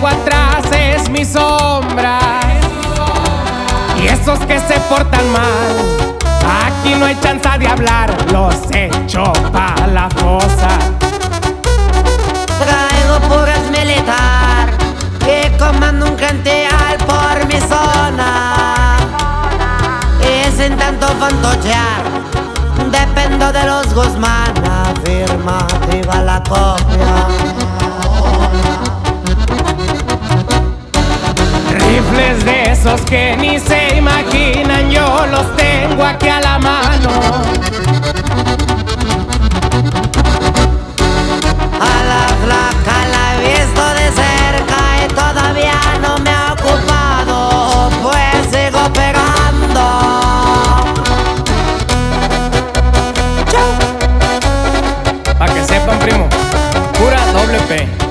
traigo atrás es mi sombra. Y esos que se portan mal, aquí no hay chance de hablar, los echo pa' la fosa. Traigo puras militar, que coman un canteal por mi zona. y en tanto fantochear, dependo de los Guzmán, afirmativa la copia. De esos que ni se imaginan, yo los tengo aquí a la mano. A la flaca la he visto de cerca y todavía no me ha ocupado, pues sigo pegando. Pa' que sepan, primo, pura doble P.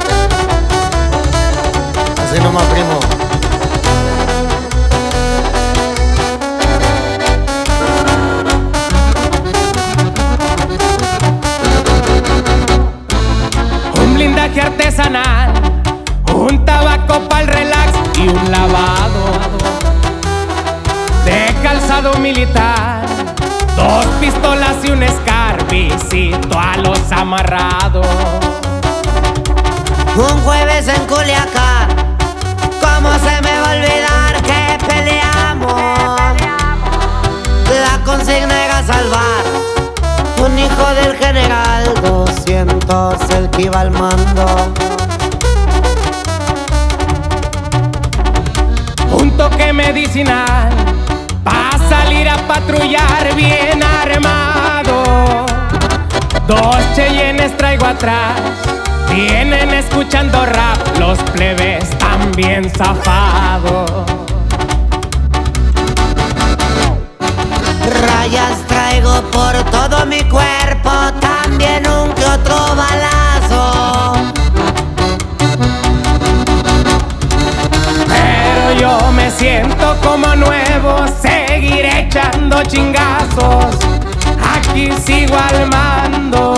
un tabaco para el relax y un lavado de calzado militar. Dos pistolas y un Scar, visito a los amarrados. Un jueves en Culiacán, ¿cómo se me va a olvidar que peleamos? La consigna era salvar 200, el que iba al mando. Un toque medicinal, pa' salir a patrullar bien armado. Dos Cheyennes traigo atrás, vienen escuchando rap, los plebes también zafados. Rayas traigo por todo mi cuerpo, también un siento como nuevo, seguiré echando chingazos. Aquí sigo al mando.